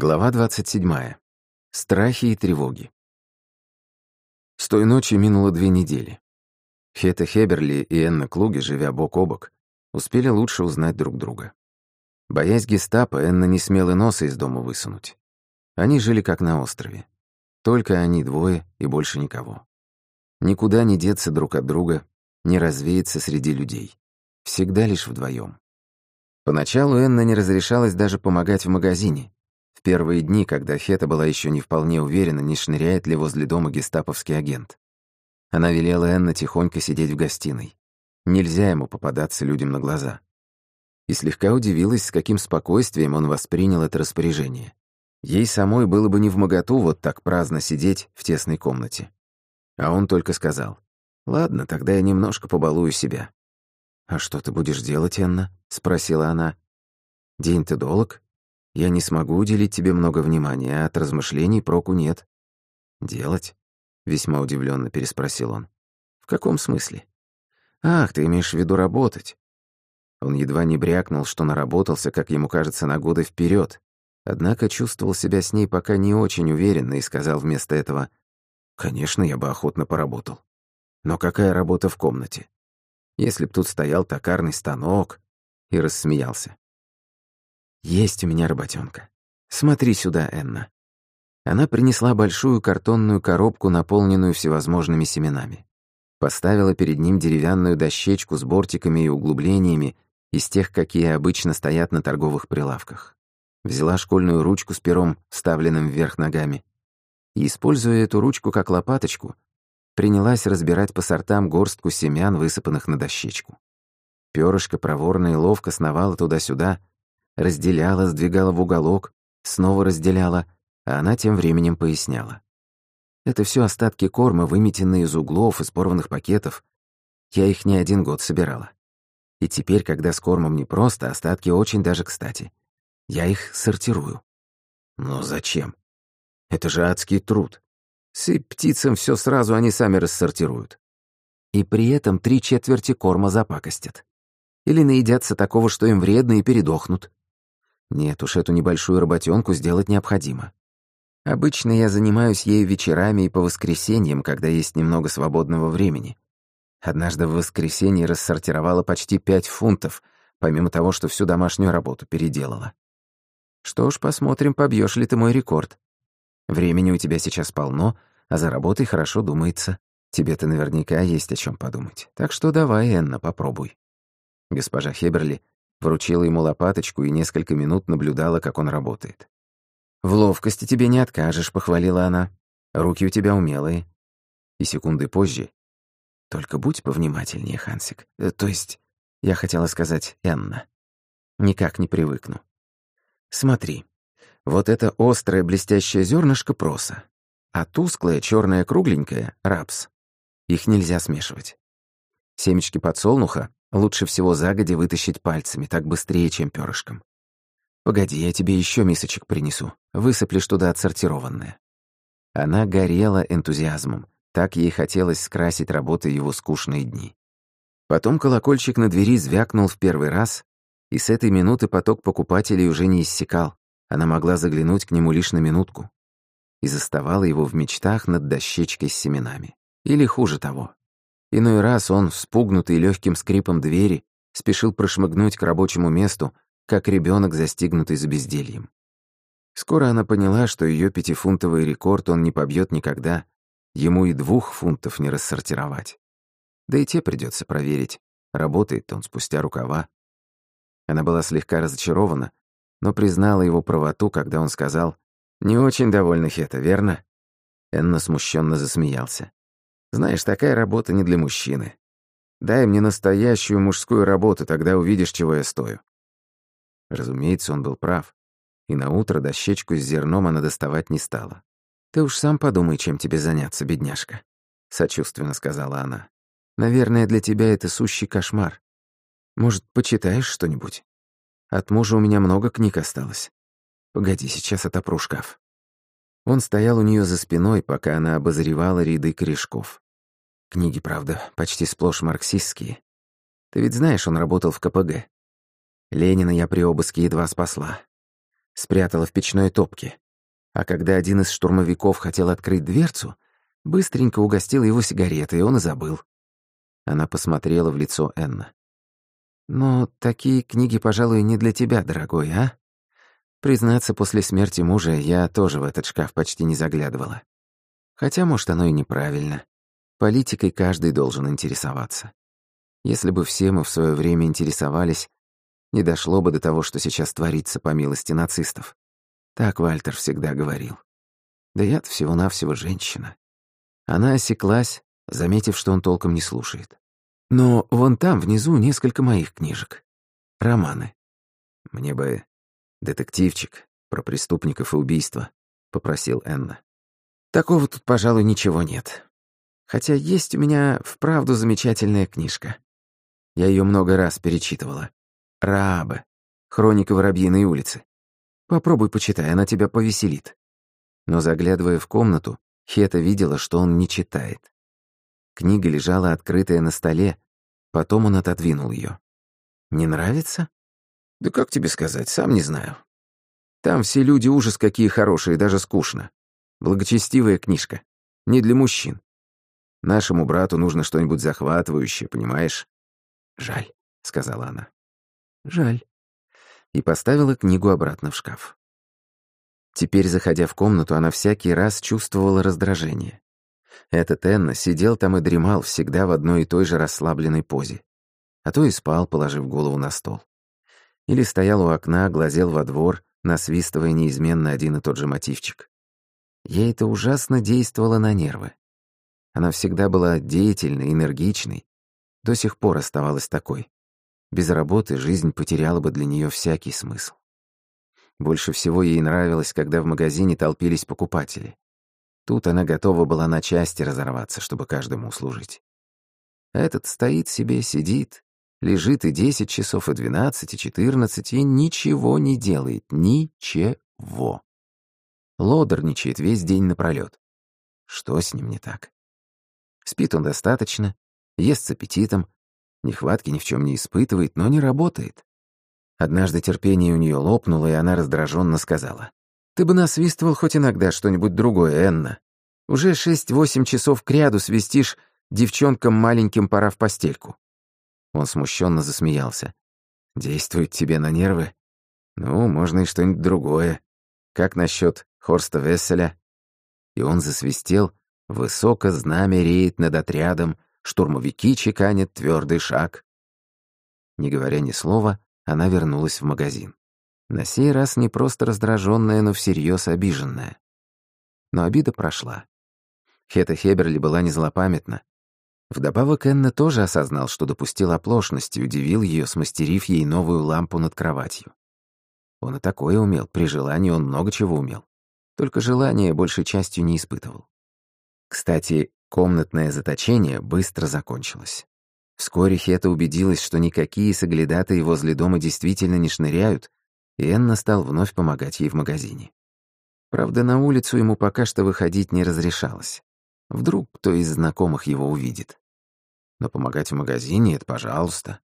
Глава 27. Страхи и тревоги. С той ночи минуло две недели. Хета Хеберли и Энна Клуги, живя бок о бок, успели лучше узнать друг друга. Боясь гестапо, Энна не смела носа из дома высунуть. Они жили как на острове. Только они двое и больше никого. Никуда не деться друг от друга, не развеяться среди людей. Всегда лишь вдвоем. Поначалу Энна не разрешалась даже помогать в магазине, первые дни, когда Хета была еще не вполне уверена, не шныряет ли возле дома гестаповский агент. Она велела Энна тихонько сидеть в гостиной. Нельзя ему попадаться людям на глаза. И слегка удивилась, с каким спокойствием он воспринял это распоряжение. Ей самой было бы не в моготу вот так праздно сидеть в тесной комнате. А он только сказал, «Ладно, тогда я немножко побалую себя». «А что ты будешь делать, Энна?» — спросила она. «День-то долг, я не смогу уделить тебе много внимания, а от размышлений проку нет. Делать? Весьма удивленно переспросил он. В каком смысле? Ах, ты имеешь в виду работать. Он едва не брякнул, что наработался, как ему кажется, на годы вперед. Однако чувствовал себя с ней пока не очень уверенно и сказал вместо этого, «Конечно, я бы охотно поработал. Но какая работа в комнате? Если б тут стоял токарный станок...» И рассмеялся. Есть у меня работенка. Смотри сюда, Энна. Она принесла большую картонную коробку, наполненную всевозможными семенами. Поставила перед ним деревянную дощечку с бортиками и углублениями из тех, какие обычно стоят на торговых прилавках. Взяла школьную ручку с пером, вставленным вверх ногами, и, используя эту ручку как лопаточку, принялась разбирать по сортам горстку семян, высыпанных на дощечку. Пёрышко проворно и ловко сновало туда-сюда, разделяла, сдвигала в уголок, снова разделяла, а она тем временем поясняла. Это все остатки корма, выметенные из углов, из порванных пакетов. Я их не один год собирала. И теперь, когда с кормом непросто, остатки очень даже кстати. Я их сортирую. Но зачем? Это же адский труд. Сыпь птицам все сразу, они сами рассортируют. И при этом три четверти корма запакостят. Или наедятся такого, что им вредно, и передохнут. Нет уж, эту небольшую работенку сделать необходимо. Обычно я занимаюсь ею вечерами и по воскресеньям, когда есть немного свободного времени. Однажды в воскресенье рассортировала почти пять фунтов, помимо того, что всю домашнюю работу переделала. Что ж, посмотрим, побьешь ли ты мой рекорд. Времени у тебя сейчас полно, а за работой хорошо думается. Тебе-то наверняка есть о чем подумать. Так что давай, Энна, попробуй. Госпожа Хеберли Вручила ему лопаточку и несколько минут наблюдала, как он работает. «В ловкости тебе не откажешь», — похвалила она. «Руки у тебя умелые». И секунды позже. «Только будь повнимательнее, Хансик. Э, то есть, я хотела сказать Энна. Никак не привыкну. Смотри, вот это острое блестящее зернышко проса, а тусклое черное кругленькое — рапс. Их нельзя смешивать. Семечки подсолнуха Лучше всего загоди вытащить пальцами, так быстрее, чем перышком. Погоди, я тебе еще мисочек принесу. Высыплешь туда отсортированное. Она горела энтузиазмом. Так ей хотелось скрасить работой его скучные дни. Потом колокольчик на двери звякнул в первый раз, и с этой минуты поток покупателей уже не иссякал. Она могла заглянуть к нему лишь на минутку. И заставала его в мечтах над дощечкой с семенами. Или хуже того, Иной раз он, спугнутый легким скрипом двери, спешил прошмыгнуть к рабочему месту, как ребенок, застигнутый за бездельем. Скоро она поняла, что ее пятифунтовый рекорд он не побьет никогда, ему и двух фунтов не рассортировать. Да и те придется проверить, работает он спустя рукава. Она была слегка разочарована, но признала его правоту, когда он сказал «Не очень довольна Хета, верно?» Энна смущенно засмеялся. Знаешь, такая работа не для мужчины. Дай мне настоящую мужскую работу, тогда увидишь, чего я стою». Разумеется, он был прав. И на утро дощечку с зерном она доставать не стала. «Ты уж сам подумай, чем тебе заняться, бедняжка», — сочувственно сказала она. «Наверное, для тебя это сущий кошмар. Может, почитаешь что-нибудь? От мужа у меня много книг осталось. Погоди, сейчас отопру шкаф». Он стоял у нее за спиной, пока она обозревала ряды корешков. Книги, правда, почти сплошь марксистские. Ты ведь знаешь, он работал в КПГ. Ленина я при обыске едва спасла. спрятала в печной топке. А когда один из штурмовиков хотел открыть дверцу, быстренько угостил его сигаретой, и он и забыл. Она посмотрела в лицо Энна. «Но такие книги, пожалуй, не для тебя, дорогой, а? Признаться, после смерти мужа я тоже в этот шкаф почти не заглядывала. Хотя, может, оно и неправильно. Политикой каждый должен интересоваться. Если бы все мы в свое время интересовались, не дошло бы до того, что сейчас творится по милости нацистов. Так Вальтер всегда говорил. Да я всего-навсего женщина. Она осеклась, заметив, что он толком не слушает. Но вон там, внизу, несколько моих книжек. Романы. Мне бы детективчик про преступников и убийства, — попросил Энна. Такого тут, пожалуй, ничего нет. Хотя есть у меня вправду замечательная книжка. Я ее много раз перечитывала. Раабе. Хроника Воробьиной улицы. Попробуй почитай, она тебя повеселит. Но заглядывая в комнату, Хета видела, что он не читает. Книга лежала открытая на столе, потом он отодвинул ее. «Не нравится?» «Да как тебе сказать, сам не знаю. Там все люди ужас какие хорошие, даже скучно. Благочестивая книжка. Не для мужчин. Нашему брату нужно что-нибудь захватывающее, понимаешь?» «Жаль», — сказала она. «Жаль». И поставила книгу обратно в шкаф. Теперь, заходя в комнату, она всякий раз чувствовала раздражение. Этот Энна сидел там и дремал всегда в одной и той же расслабленной позе. А то и спал, положив голову на стол. Или стоял у окна, глазел во двор, насвистывая неизменно один и тот же мотивчик. Ей это ужасно действовало на нервы. Она всегда была деятельной, энергичной, до сих пор оставалась такой. Без работы жизнь потеряла бы для нее всякий смысл. Больше всего ей нравилось, когда в магазине толпились покупатели. Тут она готова была на части разорваться, чтобы каждому услужить. А этот стоит себе, сидит, лежит и десять часов, и двенадцать, и четырнадцать, и ничего не делает. Ничего. Лодорничает весь день напролёт. Что с ним не так? Спит он достаточно, ест с аппетитом, нехватки ни в чем не испытывает, но не работает. Однажды терпение у нее лопнуло, и она раздраженно сказала. Ты бы насвистывал хоть иногда что-нибудь другое, Энна. Уже шесть-восемь часов кряду свистишь, девчонкам маленьким пора в постельку». Он смущенно засмеялся. «Действует тебе на нервы? Ну, можно и что-нибудь другое. Как насчет Хорста Весселя?» И он засвистел, высоко знамя реет над отрядом, штурмовики чеканят твердый шаг. Не говоря ни слова, она вернулась в магазин. На сей раз не просто раздраженная, но всерьез обиженная. Но обида прошла. Хета Хеберли была не злопамятна. Вдобавок Энна тоже осознал, что допустил оплошность и удивил ее, смастерив ей новую лампу над кроватью. Он и такое умел, при желании он много чего умел. Только желания большей частью не испытывал. Кстати, комнатное заточение быстро закончилось. Вскоре Хета убедилась, что никакие соглядатые возле дома действительно не шныряют, и Энна стал вновь помогать ей в магазине. Правда, на улицу ему пока что выходить не разрешалось. Вдруг кто из знакомых его увидит. Но помогать в магазине — это пожалуйста.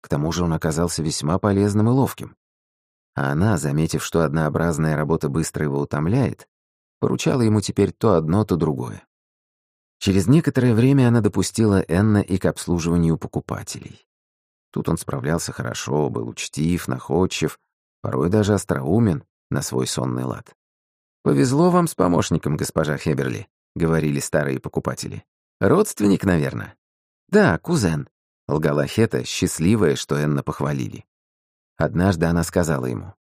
К тому же он оказался весьма полезным и ловким. А она, заметив, что однообразная работа быстро его утомляет, поручала ему теперь то одно, то другое. Через некоторое время она допустила Энна и к обслуживанию покупателей. Тут он справлялся хорошо, был учтив, находчив, порой даже остроумен на свой сонный лад. «Повезло вам с помощником, госпожа Хеберли», — говорили старые покупатели. «Родственник, наверное». «Да, кузен», — лгала Хета, счастливая, что Энна похвалили. Однажды она сказала ему.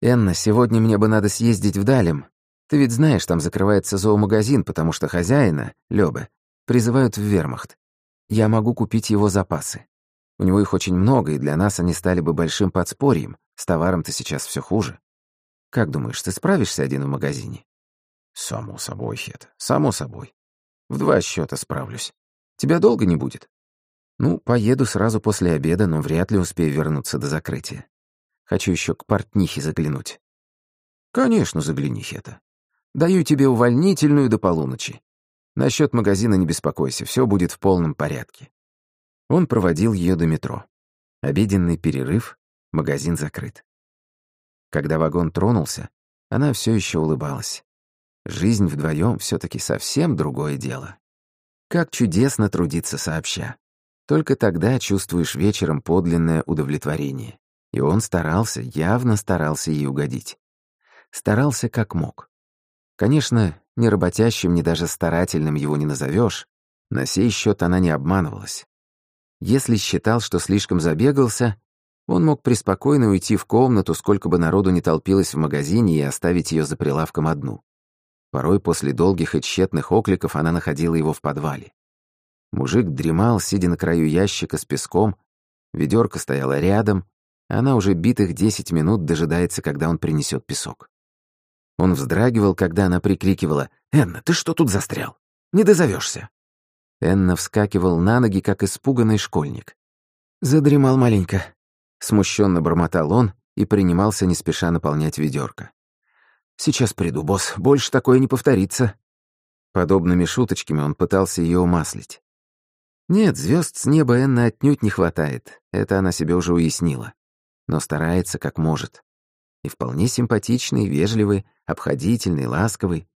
«Энна, сегодня мне бы надо съездить в Далем. Ты ведь знаешь, там закрывается зоомагазин, потому что хозяина, Лёбе, призывают в вермахт. Я могу купить его запасы. У него их очень много, и для нас они стали бы большим подспорьем. С товаром-то сейчас все хуже. Как думаешь, ты справишься один в магазине? Само собой, Хет, само собой. В два счета справлюсь. Тебя долго не будет? Ну, поеду сразу после обеда, но вряд ли успею вернуться до закрытия. Хочу еще к портнихе заглянуть. Конечно, загляни, Хета. Даю тебе увольнительную до полуночи. Насчет магазина не беспокойся, все будет в полном порядке. Он проводил ее до метро. Обеденный перерыв, магазин закрыт. Когда вагон тронулся, она все еще улыбалась. Жизнь вдвоем все таки совсем другое дело. Как чудесно трудиться сообща. Только тогда чувствуешь вечером подлинное удовлетворение. И он старался, явно старался ей угодить. Старался как мог. Конечно, ни работящим, ни даже старательным его не назовешь. На сей счет она не обманывалась. Если считал, что слишком забегался, он мог преспокойно уйти в комнату, сколько бы народу не толпилось в магазине, и оставить ее за прилавком одну. Порой после долгих и тщетных окликов она находила его в подвале. Мужик дремал, сидя на краю ящика с песком, ведерко стояло рядом, а она уже битых десять минут дожидается, когда он принесет песок. Он вздрагивал, когда она прикрикивала «Энна, ты что тут застрял? Не дозовешься!» Энна вскакивал на ноги, как испуганный школьник. «Задремал маленько», — смущенно бормотал он и принимался не спеша наполнять ведерко. «Сейчас приду, босс, больше такое не повторится». Подобными шуточками он пытался ее умаслить. Нет, звезд с неба Энна отнюдь не хватает, это она себе уже уяснила. Но старается как может. И вполне симпатичный, вежливый, обходительный, ласковый.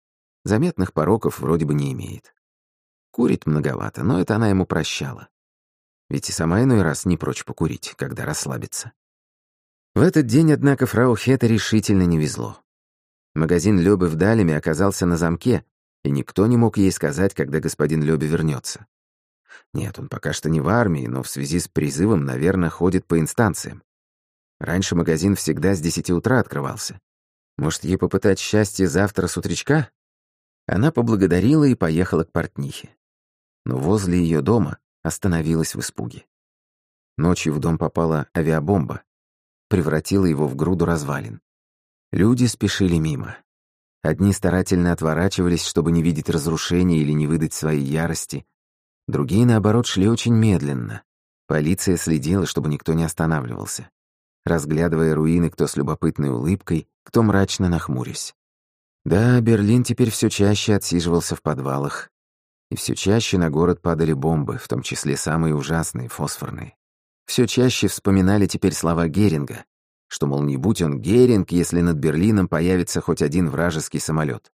Заметных пороков вроде бы не имеет. Курит многовато, но это она ему прощала. Ведь и сама иной раз не прочь покурить, когда расслабится. В этот день, однако, фрау Хета решительно не везло. Магазин Лёбы в Далеме оказался на замке, и никто не мог ей сказать, когда господин Лёбе вернется. Нет, он пока что не в армии, но в связи с призывом, наверное, ходит по инстанциям. Раньше магазин всегда с десяти утра открывался. Может, ей попытать счастье завтра с утречка? Она поблагодарила и поехала к портнихе но возле ее дома остановилась в испуге. Ночью в дом попала авиабомба, превратила его в груду развалин. Люди спешили мимо. Одни старательно отворачивались, чтобы не видеть разрушения или не выдать своей ярости. Другие, наоборот, шли очень медленно. Полиция следила, чтобы никто не останавливался, разглядывая руины кто с любопытной улыбкой, кто мрачно нахмурясь. Да, Берлин теперь все чаще отсиживался в подвалах, и все чаще на город падали бомбы, в том числе самые ужасные, фосфорные. Все чаще вспоминали теперь слова Геринга, что, мол, не будь он Геринг, если над Берлином появится хоть один вражеский самолет.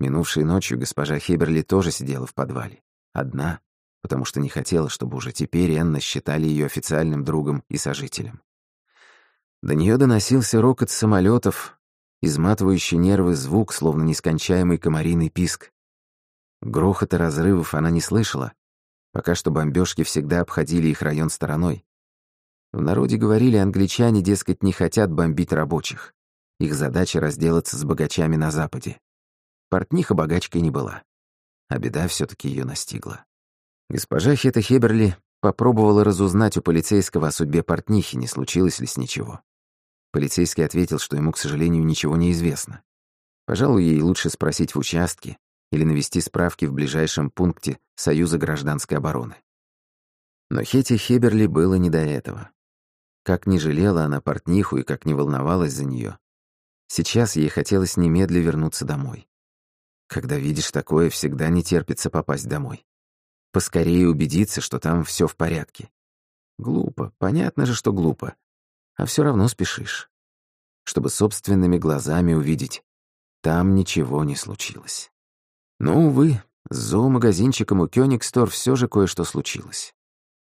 Минувшей ночью госпожа Хеберли тоже сидела в подвале. Одна, потому что не хотела, чтобы уже теперь Энна считали ее официальным другом и сожителем. До нее доносился рокот самолетов, изматывающий нервы звук, словно нескончаемый комариный писк. Грохота разрывов она не слышала. Пока что бомбежки всегда обходили их район стороной. В народе говорили, англичане, дескать, не хотят бомбить рабочих. Их задача разделаться с богачами на Западе. Портниха богачкой не была. А беда все таки ее настигла. Госпожа Хета Хеберли попробовала разузнать у полицейского о судьбе портнихи, не случилось ли с ничего. Полицейский ответил, что ему, к сожалению, ничего не известно. Пожалуй, ей лучше спросить в участке, или навести справки в ближайшем пункте Союза гражданской обороны. Но Хете Хеберли было не до этого. Как не жалела она портниху и как не волновалась за нее. Сейчас ей хотелось немедля вернуться домой. Когда видишь такое, всегда не терпится попасть домой. Поскорее убедиться, что там все в порядке. Глупо, понятно же, что глупо. А все равно спешишь. Чтобы собственными глазами увидеть, там ничего не случилось. Но, увы, с зоомагазинчиком у Кёнигстор все же кое-что случилось.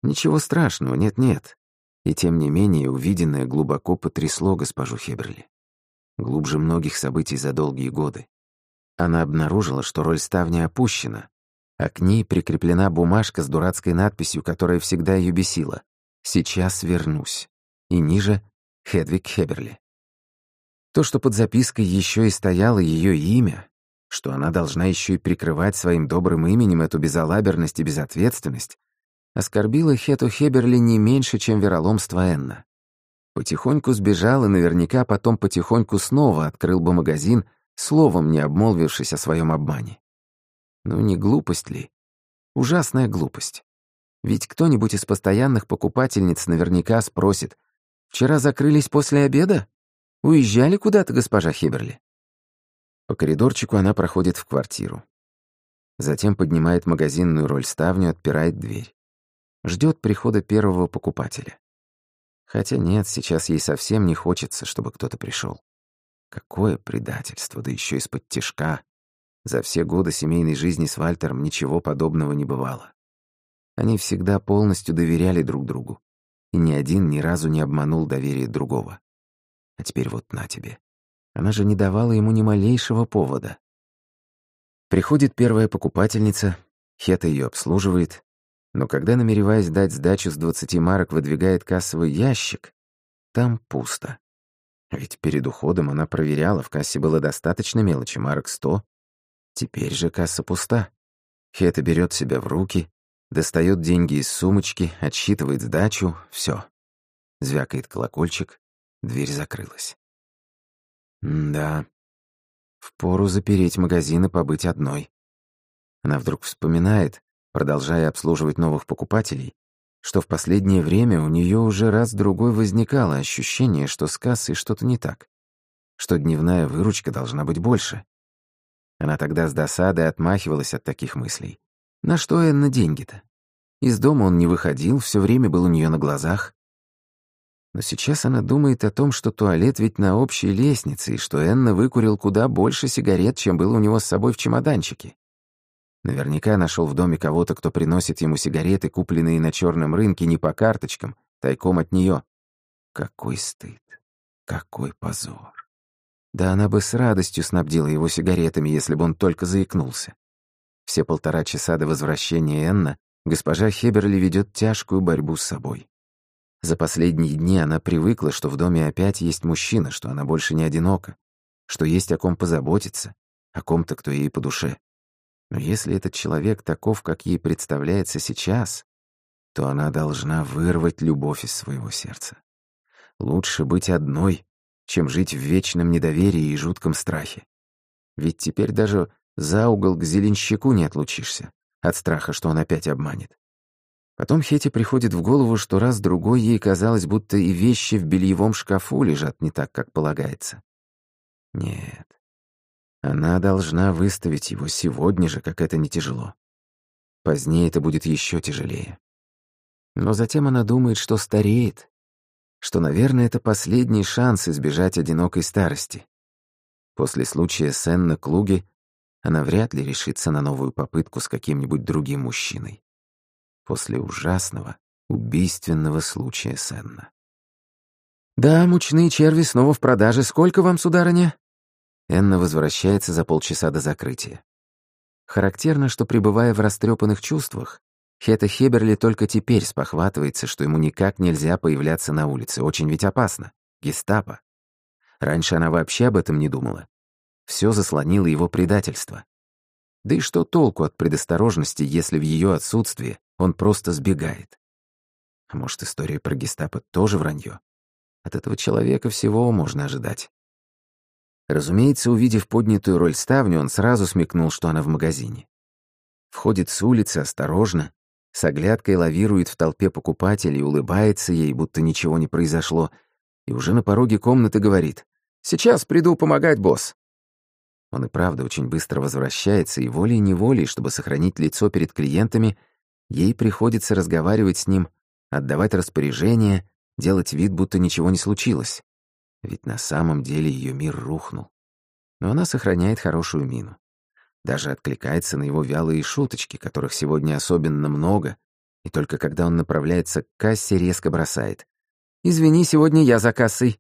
Ничего страшного, нет-нет. И тем не менее увиденное глубоко потрясло госпожу Хеберли. Глубже многих событий за долгие годы. Она обнаружила, что роль ставни опущена, а к ней прикреплена бумажка с дурацкой надписью, которая всегда ее бесила. «Сейчас вернусь». И ниже — Хедвиг Хеберли. То, что под запиской еще и стояло ее имя, что она должна еще и прикрывать своим добрым именем эту безалаберность и безответственность, оскорбила Хету Хеберли не меньше, чем вероломство Энна. Потихоньку сбежал и наверняка потом потихоньку снова открыл бы магазин, словом не обмолвившись о своем обмане. Ну не глупость ли? Ужасная глупость. Ведь кто-нибудь из постоянных покупательниц наверняка спросит, «Вчера закрылись после обеда? Уезжали куда-то, госпожа Хиберли?» По коридорчику она проходит в квартиру. Затем поднимает магазинную роль ставню, отпирает дверь. Ждет прихода первого покупателя. Хотя нет, сейчас ей совсем не хочется, чтобы кто-то пришел. Какое предательство, да еще из-под тишка. За все годы семейной жизни с Вальтером ничего подобного не бывало. Они всегда полностью доверяли друг другу, и ни один ни разу не обманул доверие другого. А теперь вот на тебе. Она же не давала ему ни малейшего повода. Приходит первая покупательница, Хета ее обслуживает, но когда, намереваясь дать сдачу с 20 марок, выдвигает кассовый ящик, там пусто. Ведь перед уходом она проверяла, в кассе было достаточно мелочи, марок 100. Теперь же касса пуста. Хета берет себя в руки, достает деньги из сумочки, отсчитывает сдачу, все. Звякает колокольчик, дверь закрылась. М да, впору запереть магазин и побыть одной. Она вдруг вспоминает, продолжая обслуживать новых покупателей, что в последнее время у нее уже раз-другой возникало ощущение, что с кассой что-то не так, что дневная выручка должна быть больше. Она тогда с досадой отмахивалась от таких мыслей. На что Энна деньги-то? Из дома он не выходил, все время был у нее на глазах. Но сейчас она думает о том, что туалет ведь на общей лестнице, и что Энна выкурил куда больше сигарет, чем было у него с собой в чемоданчике. Наверняка нашел в доме кого-то, кто приносит ему сигареты, купленные на черном рынке не по карточкам, тайком от нее. Какой стыд, какой позор. Да она бы с радостью снабдила его сигаретами, если бы он только заикнулся. Все полтора часа до возвращения Энна госпожа Хеберли ведет тяжкую борьбу с собой. За последние дни она привыкла, что в доме опять есть мужчина, что она больше не одинока, что есть о ком позаботиться, о ком-то, кто ей по душе. Но если этот человек таков, как ей представляется сейчас, то она должна вырвать любовь из своего сердца. Лучше быть одной, чем жить в вечном недоверии и жутком страхе. Ведь теперь даже за угол к зеленщику не отлучишься, от страха, что он опять обманет. Потом Хете приходит в голову, что раз-другой ей казалось, будто и вещи в бельевом шкафу лежат не так, как полагается. Нет, она должна выставить его сегодня же, как это не тяжело. Позднее это будет еще тяжелее. Но затем она думает, что стареет, что, наверное, это последний шанс избежать одинокой старости. После случая с Энна Клуги она вряд ли решится на новую попытку с каким-нибудь другим мужчиной. После ужасного, убийственного случая с Энна. «Да, мучные черви снова в продаже. Сколько вам, сударыня?» Энна возвращается за полчаса до закрытия. Характерно, что, пребывая в растрепанных чувствах, Хета Хеберли только теперь спохватывается, что ему никак нельзя появляться на улице. Очень ведь опасно. Гестапо. Раньше она вообще об этом не думала. Все заслонило его предательство. Да и что толку от предосторожности, если в ее отсутствие он просто сбегает? А может, история про гестапо тоже вранье? От этого человека всего можно ожидать. Разумеется, увидев поднятую роль ставню, он сразу смекнул, что она в магазине. Входит с улицы осторожно, с оглядкой лавирует в толпе покупателей, улыбается ей, будто ничего не произошло, и уже на пороге комнаты говорит «Сейчас приду помогать, босс». Он и правда очень быстро возвращается, и волей-неволей, чтобы сохранить лицо перед клиентами, ей приходится разговаривать с ним, отдавать распоряжения, делать вид, будто ничего не случилось. Ведь на самом деле ее мир рухнул. Но она сохраняет хорошую мину. Даже откликается на его вялые шуточки, которых сегодня особенно много, и только когда он направляется к кассе, резко бросает. «Извини, сегодня я за кассой».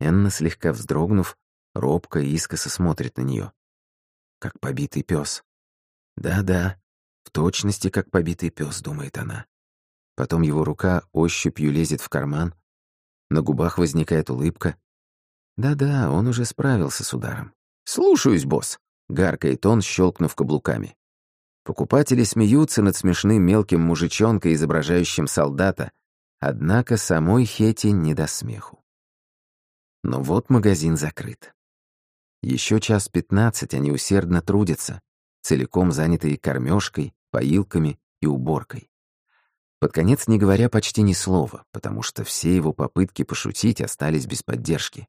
Энна, слегка вздрогнув, робко и искоса смотрит на нее. Как побитый пес. Да-да, в точности, как побитый пес, думает она. Потом его рука ощупью лезет в карман, на губах возникает улыбка. Да-да, он уже справился с ударом. «Слушаюсь, босс», — гаркает он, щелкнув каблуками. Покупатели смеются над смешным мелким мужичонкой, изображающим солдата, однако самой Хети не до смеху. Но вот магазин закрыт. Еще час пятнадцать они усердно трудятся, целиком занятые кормежкой, поилками и уборкой. Под конец не говоря почти ни слова, потому что все его попытки пошутить остались без поддержки.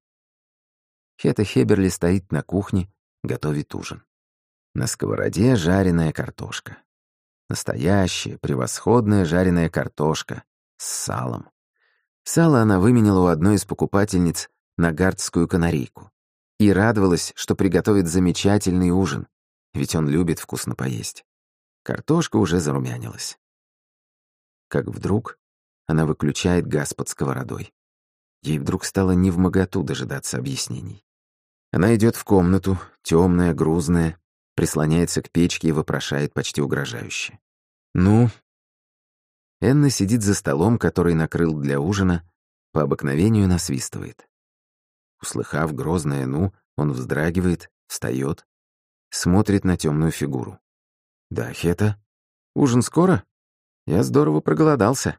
Хета Хеберли стоит на кухне, готовит ужин. На сковороде жареная картошка. Настоящая, превосходная жареная картошка с салом. Сало она выменила у одной из покупательниц на гардскую канарейку и радовалась, что приготовит замечательный ужин, ведь он любит вкусно поесть. Картошка уже зарумянилась. Как вдруг она выключает газ под сковородой. Ей вдруг стало невмоготу дожидаться объяснений. Она идет в комнату, темная, грузная, прислоняется к печке и вопрошает почти угрожающе. «Ну?» Энна сидит за столом, который накрыл для ужина, по обыкновению насвистывает. Услыхав грозное «ну», он вздрагивает, встает, смотрит на темную фигуру. «Да, Хета, ужин скоро? Я здорово проголодался».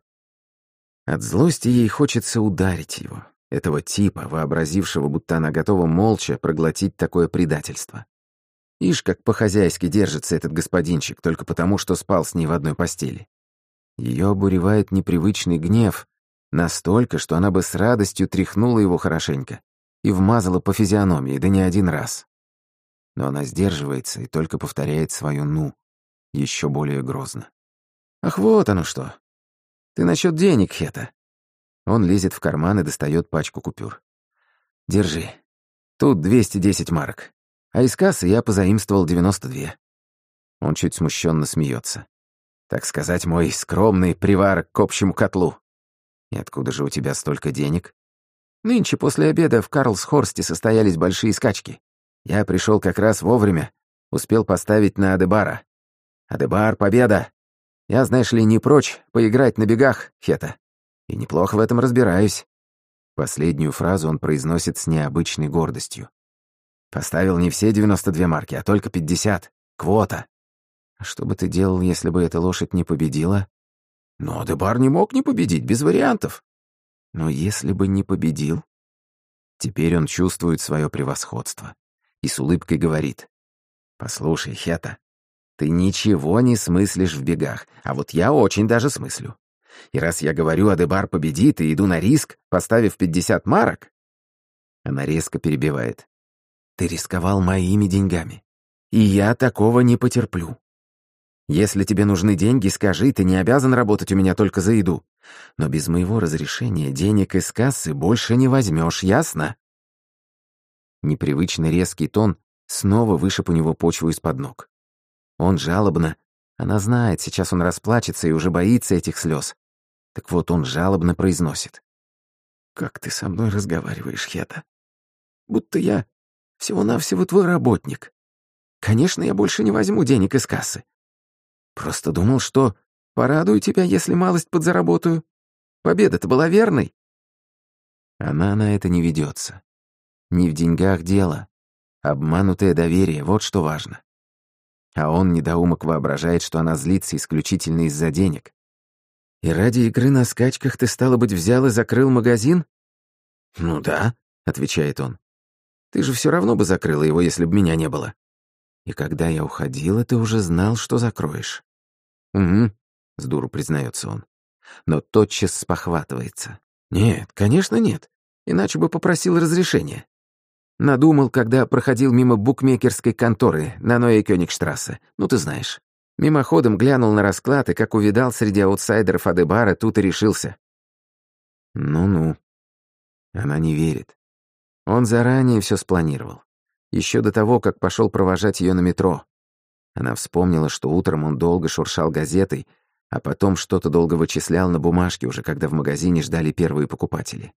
От злости ей хочется ударить его, этого типа, вообразившего, будто она готова молча проглотить такое предательство. Ишь, как по-хозяйски держится этот господинчик, только потому, что спал с ней в одной постели. Ее обуревает непривычный гнев, настолько, что она бы с радостью тряхнула его хорошенько и вмазала по физиономии, да не один раз. Но она сдерживается и только повторяет свою «ну», еще более грозно. «Ах, вот оно что! Ты насчет денег, Хета!» Он лезет в карман и достает пачку купюр. «Держи. Тут 210 марок. А из кассы я позаимствовал 92. Он чуть смущенно смеется. Так сказать, мой скромный приварок к общему котлу. И откуда же у тебя столько денег? Нынче после обеда в Карлсхорсте состоялись большие скачки. Я пришел как раз вовремя, успел поставить на Адебара. Адебар — победа! Я, знаешь ли, не прочь поиграть на бегах, Хета. И неплохо в этом разбираюсь. Последнюю фразу он произносит с необычной гордостью. Поставил не все 92 марки, а только 50. Квота. А что бы ты делал, если бы эта лошадь не победила? Но Адебар не мог не победить, без вариантов. Но если бы не победил... Теперь он чувствует свое превосходство и с улыбкой говорит. «Послушай, Хета, ты ничего не смыслишь в бегах, а вот я очень даже смыслю. И раз я говорю, Адебар победит и иду на риск, поставив 50 марок...» Она резко перебивает. Ты рисковал моими деньгами. И я такого не потерплю. Если тебе нужны деньги, скажи, ты не обязан работать у меня только за еду. Но без моего разрешения денег из кассы больше не возьмешь, ясно?» Непривычно резкий тон снова вышиб у него почву из-под ног. Он жалобно, она знает, сейчас он расплачется и уже боится этих слез. Так вот он жалобно произносит. «Как ты со мной разговариваешь, Хета? Будто я всего-навсего твой работник. Конечно, я больше не возьму денег из кассы. Просто думал, что порадую тебя, если малость подзаработаю. Победа-то была верной. Она на это не ведется. Не в деньгах дело. Обманутое доверие — вот что важно. А он, недоумок, воображает, что она злится исключительно из-за денег. И ради игры на скачках ты, стало быть, взял и закрыл магазин? «Ну да», — отвечает он. Ты же все равно бы закрыла его, если бы меня не было. И когда я уходила, ты уже знал, что закроешь. Угу, с дуру признается он. Но тотчас спохватывается. Нет, конечно, нет. Иначе бы попросил разрешения. Надумал, когда проходил мимо букмекерской конторы на Ноэ Кёнигштрассе. Ну, ты знаешь. Мимоходом глянул на расклад и, как увидал среди аутсайдеров Адебара, тут и решился. Ну-ну. Она не верит. Он заранее все спланировал. Еще до того, как пошел провожать ее на метро. Она вспомнила, что утром он долго шуршал газетой, а потом что-то долго вычислял на бумажке, уже когда в магазине ждали первые покупатели.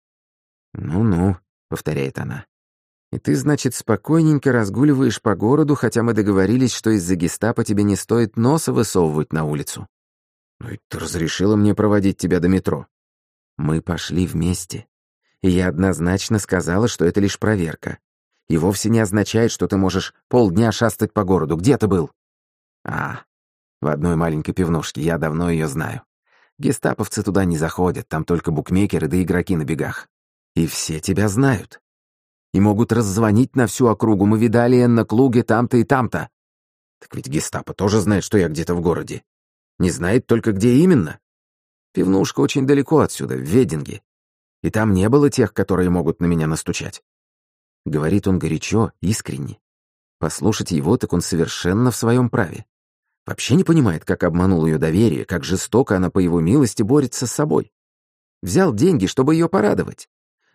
«Ну-ну», — повторяет она. «И ты, значит, спокойненько разгуливаешь по городу, хотя мы договорились, что из-за гестапо тебе не стоит носа высовывать на улицу. Ну и ты разрешила мне проводить тебя до метро. Мы пошли вместе и я однозначно сказала, что это лишь проверка. И вовсе не означает, что ты можешь полдня шастать по городу. Где ты был? А, в одной маленькой пивнушке, я давно ее знаю. Гестаповцы туда не заходят, там только букмекеры да игроки на бегах. И все тебя знают. И могут раззвонить на всю округу. Мы видали Энна Клуге там-то и там-то. Так ведь гестапо тоже знает, что я где-то в городе. Не знает только, где именно. Пивнушка очень далеко отсюда, в Вединге и там не было тех, которые могут на меня настучать. Говорит он горячо, искренне. Послушать его, так он совершенно в своем праве. Вообще не понимает, как обманул ее доверие, как жестоко она по его милости борется с собой. Взял деньги, чтобы ее порадовать.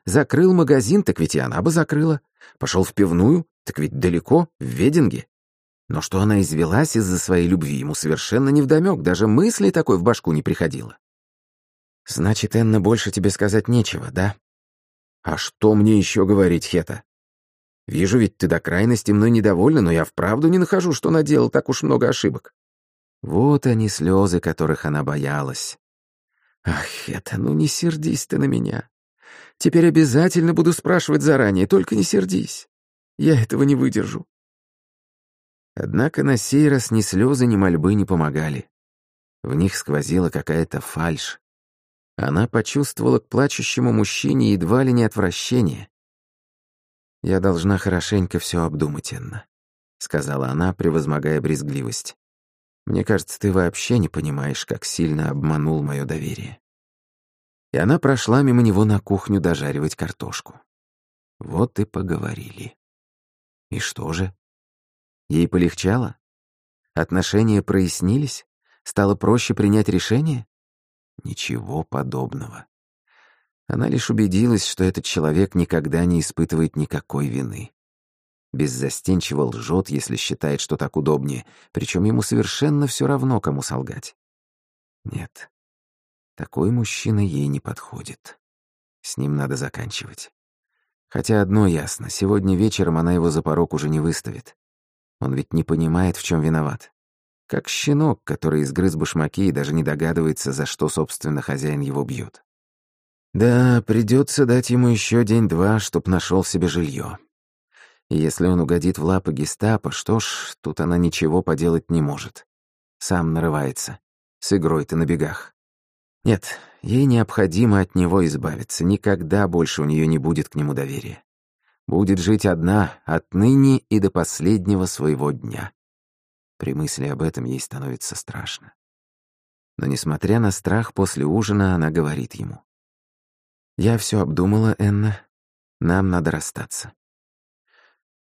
Закрыл магазин, так ведь и она бы закрыла. Пошел в пивную, так ведь далеко, в Вединге. Но что она извелась из-за своей любви, ему совершенно невдомёк, даже мысли такой в башку не приходило. «Значит, Энна, больше тебе сказать нечего, да?» «А что мне еще говорить, Хета? Вижу, ведь ты до крайности мной недовольна, но я вправду не нахожу, что наделал так уж много ошибок». Вот они слезы, которых она боялась. «Ах, Хета, ну не сердись ты на меня. Теперь обязательно буду спрашивать заранее, только не сердись. Я этого не выдержу. Однако на сей раз ни слезы, ни мольбы не помогали. В них сквозила какая-то фальшь. Она почувствовала к плачущему мужчине едва ли не отвращение. «Я должна хорошенько все обдумать, Энна», — сказала она, превозмогая брезгливость. «Мне кажется, ты вообще не понимаешь, как сильно обманул мое доверие». И она прошла мимо него на кухню дожаривать картошку. Вот и поговорили. И что же? Ей полегчало? Отношения прояснились? Стало проще принять решение? Ничего подобного. Она лишь убедилась, что этот человек никогда не испытывает никакой вины. Беззастенчиво лжет, если считает, что так удобнее, причем ему совершенно все равно, кому солгать. Нет, такой мужчина ей не подходит. С ним надо заканчивать. Хотя одно ясно, сегодня вечером она его за порог уже не выставит. Он ведь не понимает, в чем виноват. Как щенок, который изгрыз башмаки и даже не догадывается, за что, собственно, хозяин его бьет. Да, придется дать ему еще день-два, чтоб нашел себе жилье. И если он угодит в лапы гестапо, что ж, тут она ничего поделать не может. Сам нарывается. С игрой-то на бегах. Нет, ей необходимо от него избавиться. Никогда больше у нее не будет к нему доверия. Будет жить одна отныне и до последнего своего дня. При мысли об этом ей становится страшно. Но, несмотря на страх, после ужина она говорит ему. «Я все обдумала, Энна. Нам надо расстаться.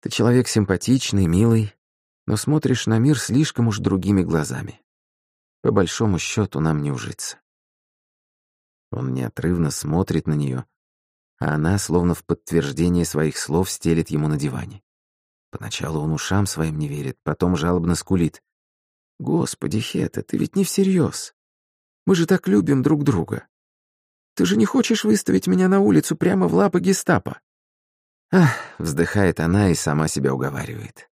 Ты человек симпатичный, милый, но смотришь на мир слишком уж другими глазами. По большому счету нам не ужиться». Он неотрывно смотрит на нее, а она, словно в подтверждение своих слов, стелит ему на диване. Поначалу он ушам своим не верит, потом жалобно скулит. «Господи, Хета, ты ведь не всерьез. Мы же так любим друг друга. Ты же не хочешь выставить меня на улицу прямо в лапы гестапо?» «Ах», — вздыхает она и сама себя уговаривает.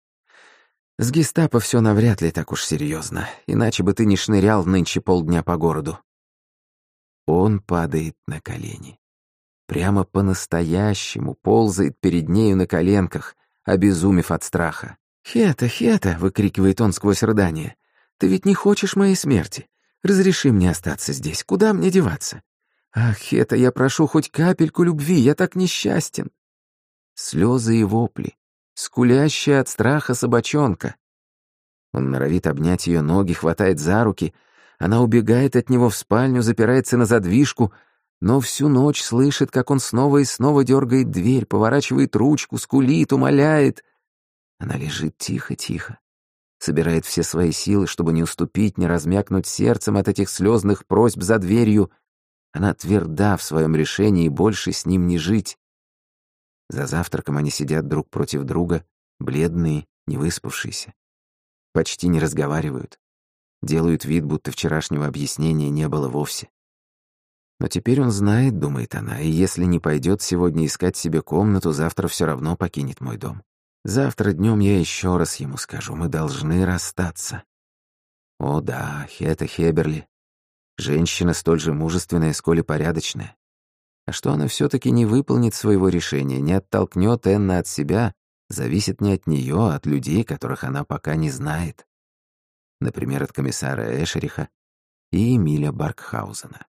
«С гестапо все навряд ли так уж серьезно, иначе бы ты не шнырял нынче полдня по городу». Он падает на колени прямо по-настоящему ползает перед нею на коленках, обезумев от страха. «Хета, Хета!» — выкрикивает он сквозь рыдание. «Ты ведь не хочешь моей смерти? Разреши мне остаться здесь. Куда мне деваться? Ах, Хета, я прошу хоть капельку любви, я так несчастен!» Слезы и вопли, скулящая от страха собачонка. Он норовит обнять ее ноги, хватает за руки. Она убегает от него в спальню, запирается на задвижку — но всю ночь слышит, как он снова и снова дергает дверь, поворачивает ручку, скулит, умоляет. Она лежит тихо-тихо, собирает все свои силы, чтобы не уступить, не размякнуть сердцем от этих слезных просьб за дверью. Она тверда в своем решении больше с ним не жить. За завтраком они сидят друг против друга, бледные, невыспавшиеся. Почти не разговаривают. Делают вид, будто вчерашнего объяснения не было вовсе. Но теперь он знает, думает она, и если не пойдет сегодня искать себе комнату, завтра все равно покинет мой дом. Завтра днем я еще раз ему скажу, мы должны расстаться. О да, Хета Хеберли. Женщина столь же мужественная, сколь и порядочная. А что она все таки не выполнит своего решения, не оттолкнет Энна от себя, зависит не от нее, а от людей, которых она пока не знает. Например, от комиссара Эшериха и Эмиля Баркхаузена.